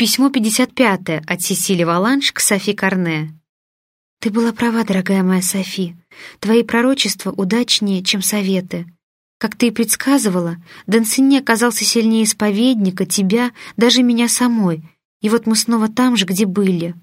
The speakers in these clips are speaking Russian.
Письмо 55 от Сесили Валанш к Софи Карне. «Ты была права, дорогая моя Софи. Твои пророчества удачнее, чем советы. Как ты и предсказывала, Дансини оказался сильнее исповедника, тебя, даже меня самой. И вот мы снова там же, где были.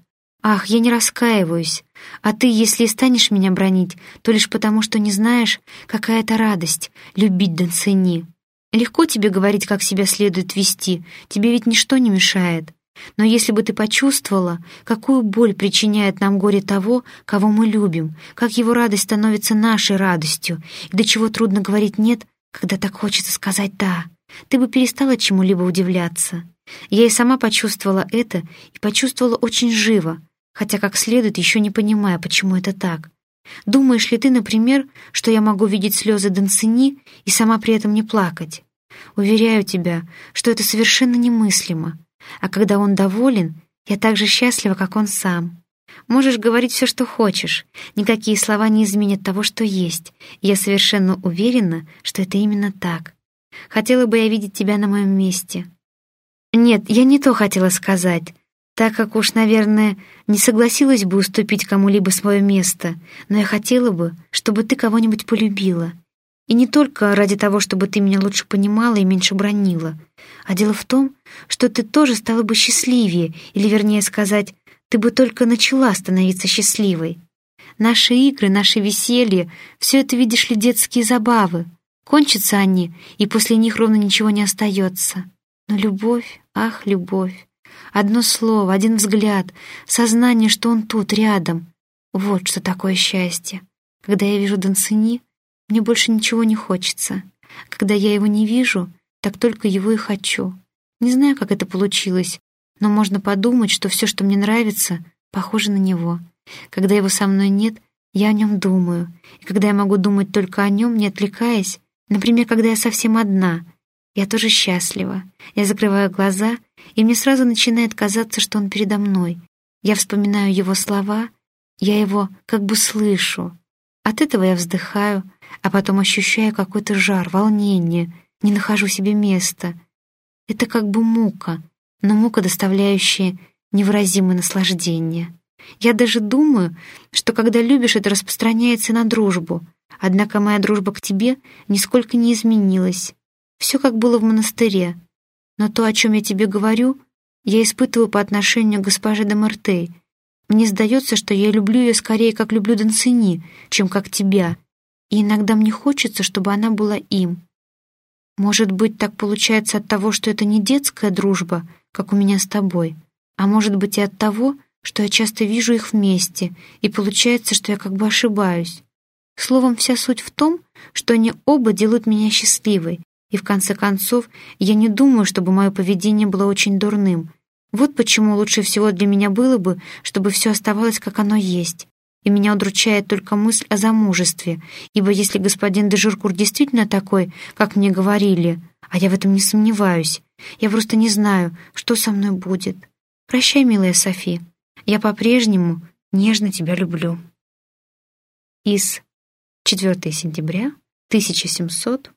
Ах, я не раскаиваюсь. А ты, если и станешь меня бронить, то лишь потому, что не знаешь, какая это радость — любить Дансини. Легко тебе говорить, как себя следует вести, тебе ведь ничто не мешает. Но если бы ты почувствовала, какую боль причиняет нам горе того, кого мы любим, как его радость становится нашей радостью, и до чего трудно говорить «нет», когда так хочется сказать «да», ты бы перестала чему-либо удивляться. Я и сама почувствовала это, и почувствовала очень живо, хотя как следует еще не понимая, почему это так. Думаешь ли ты, например, что я могу видеть слезы Донцини и сама при этом не плакать? Уверяю тебя, что это совершенно немыслимо. А когда он доволен, я так же счастлива, как он сам. Можешь говорить все, что хочешь. Никакие слова не изменят того, что есть. я совершенно уверена, что это именно так. Хотела бы я видеть тебя на моем месте. Нет, я не то хотела сказать, так как уж, наверное, не согласилась бы уступить кому-либо свое место, но я хотела бы, чтобы ты кого-нибудь полюбила. И не только ради того, чтобы ты меня лучше понимала и меньше бронила, а дело в том, что ты тоже стала бы счастливее, или, вернее сказать, ты бы только начала становиться счастливой. Наши игры, наши веселье — все это, видишь ли, детские забавы. Кончатся они, и после них ровно ничего не остается. Но любовь, ах, любовь. Одно слово, один взгляд, сознание, что он тут, рядом. Вот что такое счастье. Когда я вижу Донцини, мне больше ничего не хочется. Когда я его не вижу, так только его и хочу. Не знаю, как это получилось, но можно подумать, что все, что мне нравится, похоже на него. Когда его со мной нет, я о нем думаю. И когда я могу думать только о нем, не отвлекаясь, например, когда я совсем одна, я тоже счастлива. Я закрываю глаза, и мне сразу начинает казаться, что он передо мной. Я вспоминаю его слова, я его как бы слышу. От этого я вздыхаю, а потом ощущаю какой-то жар, волнение, не нахожу себе места. Это как бы мука, но мука, доставляющая невыразимое наслаждение. Я даже думаю, что когда любишь, это распространяется на дружбу. Однако моя дружба к тебе нисколько не изменилась. Все как было в монастыре. Но то, о чем я тебе говорю, я испытываю по отношению к госпоже де Мартей. Мне сдается, что я люблю ее скорее, как люблю Донцини, чем как тебя — и иногда мне хочется, чтобы она была им. Может быть, так получается от того, что это не детская дружба, как у меня с тобой, а может быть и от того, что я часто вижу их вместе, и получается, что я как бы ошибаюсь. Словом, вся суть в том, что они оба делают меня счастливой, и в конце концов я не думаю, чтобы мое поведение было очень дурным. Вот почему лучше всего для меня было бы, чтобы все оставалось, как оно есть и меня удручает только мысль о замужестве, ибо если господин де Жиркур действительно такой, как мне говорили, а я в этом не сомневаюсь, я просто не знаю, что со мной будет. Прощай, милая Софи, я по-прежнему нежно тебя люблю. Из 4 сентября 1700